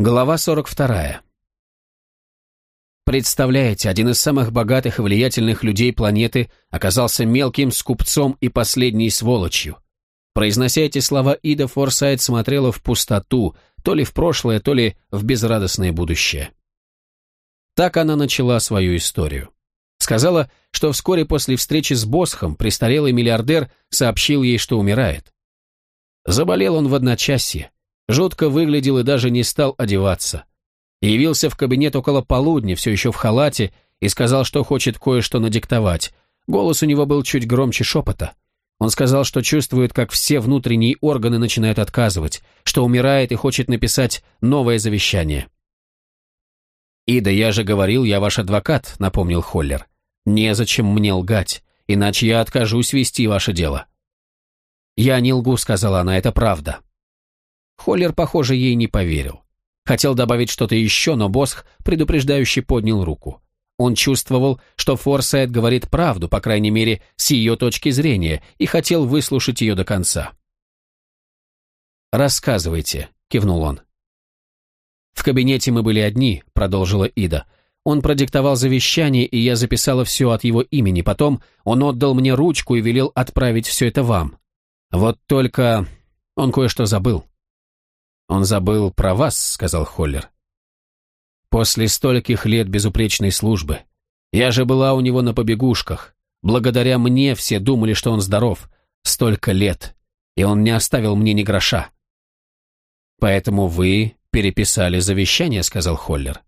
Глава 42. Представляете, один из самых богатых и влиятельных людей планеты оказался мелким скупцом и последней сволочью. Произнося эти слова, Ида Форсайт смотрела в пустоту, то ли в прошлое, то ли в безрадостное будущее. Так она начала свою историю. Сказала, что вскоре после встречи с Босхом престарелый миллиардер сообщил ей, что умирает. Заболел он в одночасье, Жутко выглядел и даже не стал одеваться. Явился в кабинет около полудня, все еще в халате, и сказал, что хочет кое-что надиктовать. Голос у него был чуть громче шепота. Он сказал, что чувствует, как все внутренние органы начинают отказывать, что умирает и хочет написать новое завещание. «Ида, я же говорил, я ваш адвокат», — напомнил Холлер. «Незачем мне лгать, иначе я откажусь вести ваше дело». «Я не лгу», — сказала она, — «это правда». Холлер, похоже, ей не поверил. Хотел добавить что-то еще, но Босх предупреждающе поднял руку. Он чувствовал, что Форсайт говорит правду, по крайней мере, с ее точки зрения, и хотел выслушать ее до конца. «Рассказывайте», — кивнул он. «В кабинете мы были одни», — продолжила Ида. «Он продиктовал завещание, и я записала все от его имени. Потом он отдал мне ручку и велел отправить все это вам. Вот только он кое-что забыл». «Он забыл про вас», — сказал Холлер. «После стольких лет безупречной службы. Я же была у него на побегушках. Благодаря мне все думали, что он здоров. Столько лет. И он не оставил мне ни гроша». «Поэтому вы переписали завещание», — сказал Холлер.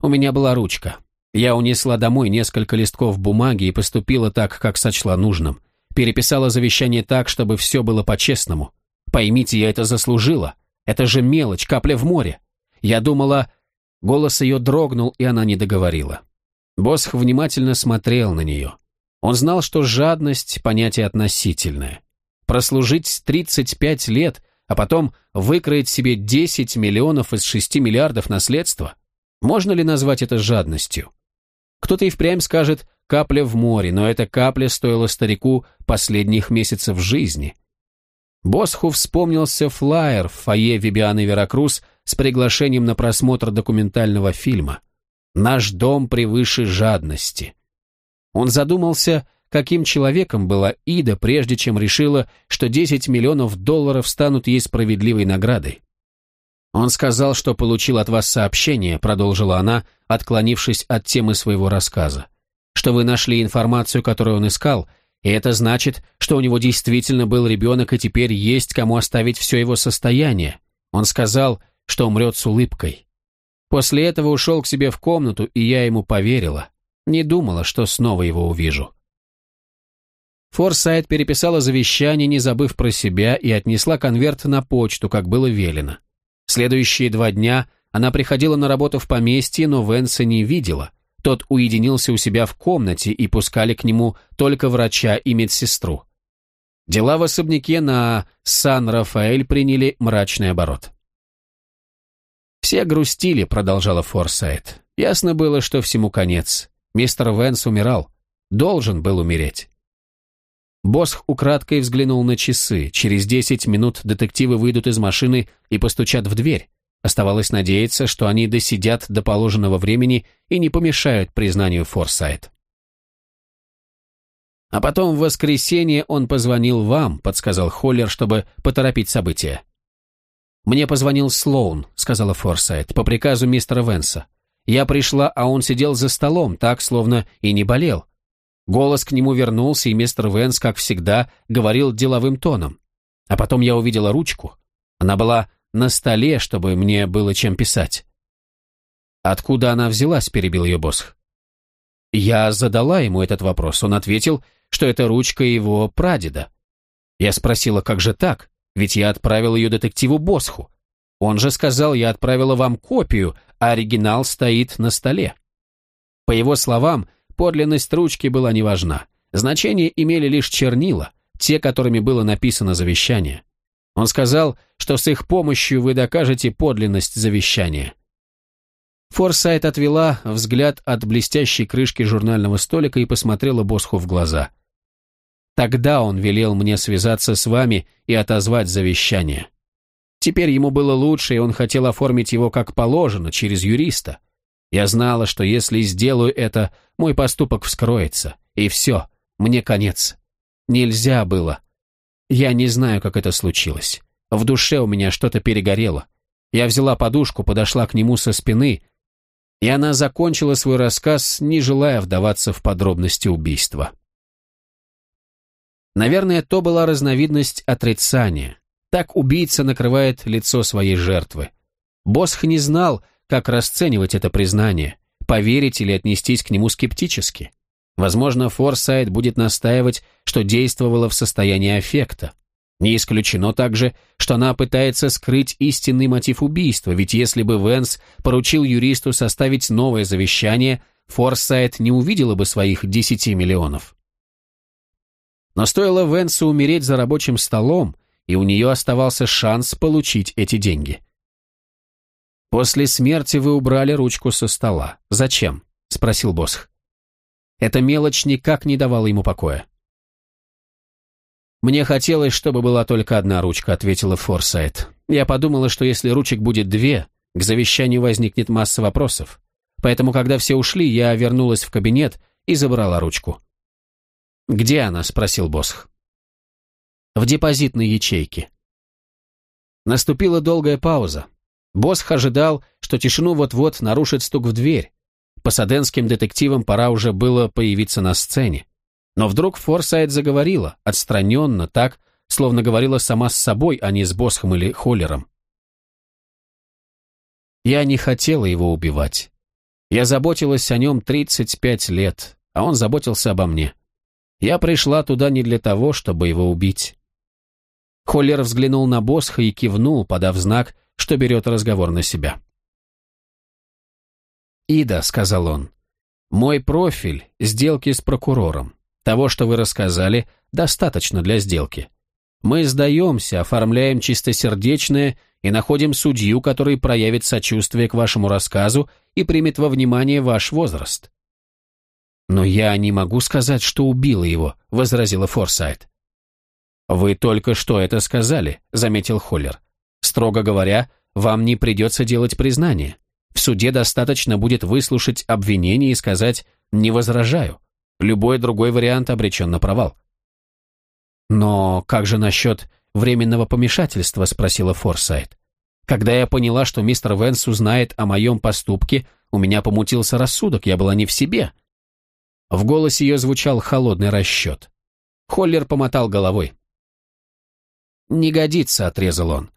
«У меня была ручка. Я унесла домой несколько листков бумаги и поступила так, как сочла нужным. Переписала завещание так, чтобы все было по-честному. Поймите, я это заслужила. Это же мелочь, капля в море. Я думала... Голос ее дрогнул, и она не договорила. Босх внимательно смотрел на нее. Он знал, что жадность – понятие относительное. Прослужить 35 лет, а потом выкроить себе 10 миллионов из 6 миллиардов наследства? Можно ли назвать это жадностью? Кто-то и впрямь скажет «капля в море», но эта капля стоила старику последних месяцев жизни – Босху вспомнился флаер в фойе Вибианы Веракрус с приглашением на просмотр документального фильма «Наш дом превыше жадности». Он задумался, каким человеком была Ида, прежде чем решила, что 10 миллионов долларов станут ей справедливой наградой. «Он сказал, что получил от вас сообщение», — продолжила она, отклонившись от темы своего рассказа, «что вы нашли информацию, которую он искал, и это значит, что у него действительно был ребенок, и теперь есть кому оставить все его состояние. Он сказал, что умрет с улыбкой. После этого ушел к себе в комнату, и я ему поверила. Не думала, что снова его увижу. Форсайт переписала завещание, не забыв про себя, и отнесла конверт на почту, как было велено. Следующие два дня она приходила на работу в поместье, но Венса не видела. Тот уединился у себя в комнате и пускали к нему только врача и медсестру. Дела в особняке на Сан-Рафаэль приняли мрачный оборот. «Все грустили», — продолжала Форсайт. «Ясно было, что всему конец. Мистер Венс умирал. Должен был умереть». Босх украдкой взглянул на часы. Через десять минут детективы выйдут из машины и постучат в дверь. Оставалось надеяться, что они досидят до положенного времени и не помешают признанию Форсайт. «А потом в воскресенье он позвонил вам», — подсказал Холлер, чтобы поторопить события. «Мне позвонил Слоун», — сказала Форсайт, — «по приказу мистера Венса. Я пришла, а он сидел за столом, так, словно и не болел. Голос к нему вернулся, и мистер Венс, как всегда, говорил деловым тоном. А потом я увидела ручку. Она была на столе, чтобы мне было чем писать. Откуда она взялась, перебил ее босс. Я задала ему этот вопрос. Он ответил, что это ручка его прадеда. Я спросила, как же так? Ведь я отправил ее детективу Босху. Он же сказал, я отправила вам копию, а оригинал стоит на столе. По его словам, подлинность ручки была не важна. Значение имели лишь чернила, те, которыми было написано завещание. Он сказал, что с их помощью вы докажете подлинность завещания. Форсайт отвела взгляд от блестящей крышки журнального столика и посмотрела Босху в глаза. Тогда он велел мне связаться с вами и отозвать завещание. Теперь ему было лучше, и он хотел оформить его как положено, через юриста. Я знала, что если сделаю это, мой поступок вскроется. И все, мне конец. Нельзя было. Я не знаю, как это случилось. В душе у меня что-то перегорело. Я взяла подушку, подошла к нему со спины, и она закончила свой рассказ, не желая вдаваться в подробности убийства. Наверное, то была разновидность отрицания. Так убийца накрывает лицо своей жертвы. Босх не знал, как расценивать это признание, поверить или отнестись к нему скептически. Возможно, Форсайт будет настаивать, что действовала в состоянии аффекта. Не исключено также, что она пытается скрыть истинный мотив убийства, ведь если бы Венс поручил юристу составить новое завещание, Форсайт не увидела бы своих 10 миллионов. Но стоило Венсу умереть за рабочим столом, и у нее оставался шанс получить эти деньги. «После смерти вы убрали ручку со стола. Зачем?» – спросил Босх. Эта мелочь никак не давала ему покоя. «Мне хотелось, чтобы была только одна ручка», — ответила Форсайт. «Я подумала, что если ручек будет две, к завещанию возникнет масса вопросов. Поэтому, когда все ушли, я вернулась в кабинет и забрала ручку». «Где она?» — спросил Босх. «В депозитной ячейке». Наступила долгая пауза. Босх ожидал, что тишину вот-вот нарушит стук в дверь. Пасаденским детективам пора уже было появиться на сцене. Но вдруг Форсайт заговорила, отстраненно, так, словно говорила сама с собой, а не с Босхом или Холлером. Я не хотела его убивать. Я заботилась о нем 35 лет, а он заботился обо мне. Я пришла туда не для того, чтобы его убить. Холлер взглянул на Босха и кивнул, подав знак, что берет разговор на себя. «Ида», — сказал он, — «мой профиль — сделки с прокурором. Того, что вы рассказали, достаточно для сделки. Мы сдаемся, оформляем чистосердечное и находим судью, который проявит сочувствие к вашему рассказу и примет во внимание ваш возраст». «Но я не могу сказать, что убила его», — возразила Форсайт. «Вы только что это сказали», — заметил Холлер. «Строго говоря, вам не придется делать признание. В суде достаточно будет выслушать обвинение и сказать «не возражаю». Любой другой вариант обречен на провал. «Но как же насчет временного помешательства?» – спросила Форсайт. «Когда я поняла, что мистер Венс узнает о моем поступке, у меня помутился рассудок, я была не в себе». В голосе ее звучал холодный расчет. Холлер помотал головой. «Не годится», — отрезал он.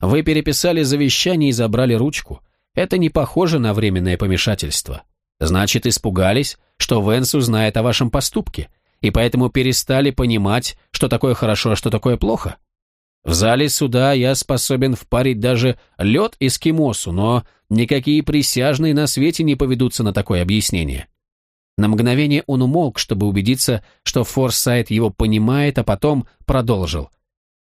«Вы переписали завещание и забрали ручку. Это не похоже на временное помешательство. Значит, испугались, что Венс узнает о вашем поступке, и поэтому перестали понимать, что такое хорошо, а что такое плохо. В зале суда я способен впарить даже лед эскимосу, но никакие присяжные на свете не поведутся на такое объяснение. На мгновение он умолк, чтобы убедиться, что Форсайт его понимает, а потом продолжил.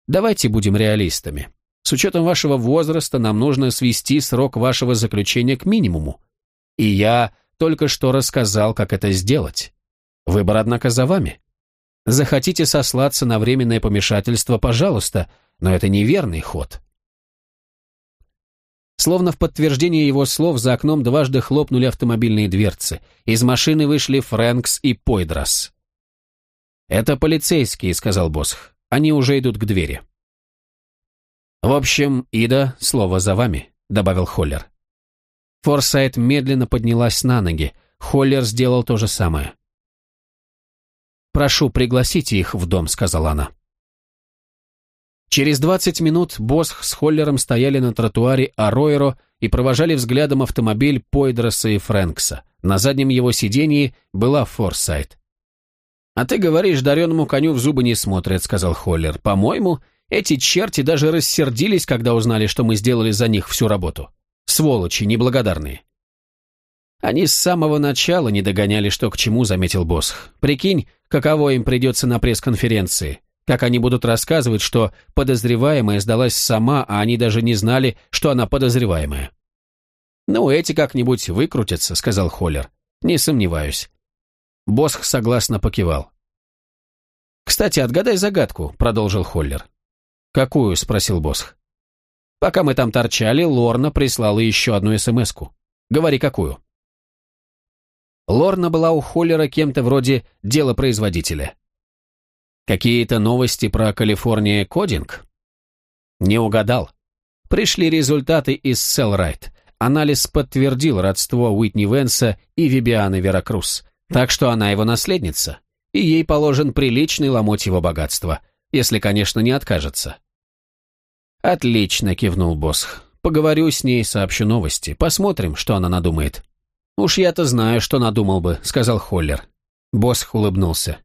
«Давайте будем реалистами. С учетом вашего возраста нам нужно свести срок вашего заключения к минимуму. И я только что рассказал, как это сделать. Выбор, однако, за вами. Захотите сослаться на временное помешательство, пожалуйста, но это неверный ход. Словно в подтверждение его слов за окном дважды хлопнули автомобильные дверцы. Из машины вышли Фрэнкс и Пойдрас. «Это полицейские», — сказал Босх. «Они уже идут к двери». «В общем, Ида, слово за вами», — добавил Холлер. Форсайт медленно поднялась на ноги. Холлер сделал то же самое. «Прошу, пригласите их в дом», — сказала она. Через двадцать минут Босх с Холлером стояли на тротуаре Аройро и провожали взглядом автомобиль Пойдроса и Фрэнкса. На заднем его сидении была Форсайт. «А ты говоришь, дареному коню в зубы не смотрят», — сказал Холлер. «По-моему, эти черти даже рассердились, когда узнали, что мы сделали за них всю работу. Сволочи неблагодарные. Они с самого начала не догоняли, что к чему, заметил босс. Прикинь, каково им придется на пресс-конференции. Как они будут рассказывать, что подозреваемая сдалась сама, а они даже не знали, что она подозреваемая. «Ну, эти как-нибудь выкрутятся», — сказал Холлер. «Не сомневаюсь». Босх согласно покивал. «Кстати, отгадай загадку», — продолжил Холлер. «Какую?» — спросил Босх. Пока мы там торчали, Лорна прислала еще одну СМС-ку. Говори, какую?» Лорна была у Холлера кем-то вроде делопроизводителя. «Какие-то новости про Калифорния Кодинг?» «Не угадал. Пришли результаты из Селрайт. Анализ подтвердил родство Уитни Венса и Вибианы Веракрус, так что она его наследница, и ей положен приличный ломоть его богатства, если, конечно, не откажется». «Отлично», — кивнул Босх. «Поговорю с ней, сообщу новости. Посмотрим, что она надумает». «Уж я-то знаю, что надумал бы», — сказал Холлер. Босх улыбнулся.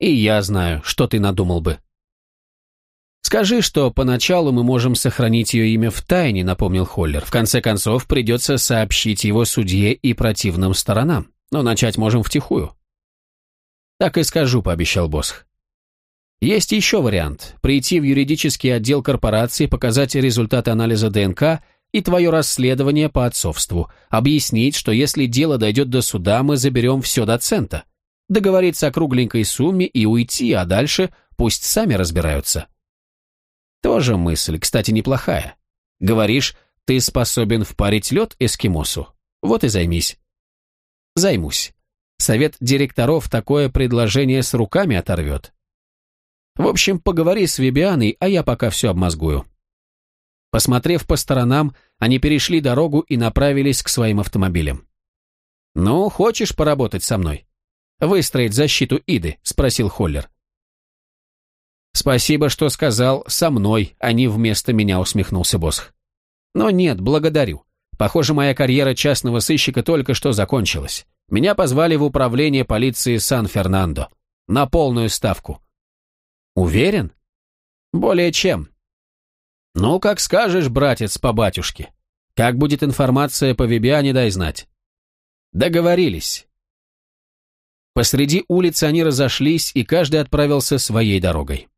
«И я знаю, что ты надумал бы». «Скажи, что поначалу мы можем сохранить ее имя в тайне», — напомнил Холлер. «В конце концов, придется сообщить его судье и противным сторонам, но начать можем втихую». «Так и скажу», — пообещал Босх. «Есть еще вариант — прийти в юридический отдел корпорации, показать результаты анализа ДНК — и твое расследование по отцовству, объяснить, что если дело дойдет до суда, мы заберем все до цента, договориться о кругленькой сумме и уйти, а дальше пусть сами разбираются. Тоже мысль, кстати, неплохая. Говоришь, ты способен впарить лед эскимосу. Вот и займись. Займусь. Совет директоров такое предложение с руками оторвет. В общем, поговори с Вибианой, а я пока все обмозгую. Посмотрев по сторонам, они перешли дорогу и направились к своим автомобилям. «Ну, хочешь поработать со мной? Выстроить защиту Иды?» – спросил Холлер. «Спасибо, что сказал «со мной», а не вместо меня», – усмехнулся Босх. «Но нет, благодарю. Похоже, моя карьера частного сыщика только что закончилась. Меня позвали в управление полиции Сан-Фернандо. На полную ставку». «Уверен?» «Более чем. «Ну, как скажешь, братец по батюшке. Как будет информация по Вибиане, дай знать». «Договорились». Посреди улицы они разошлись, и каждый отправился своей дорогой.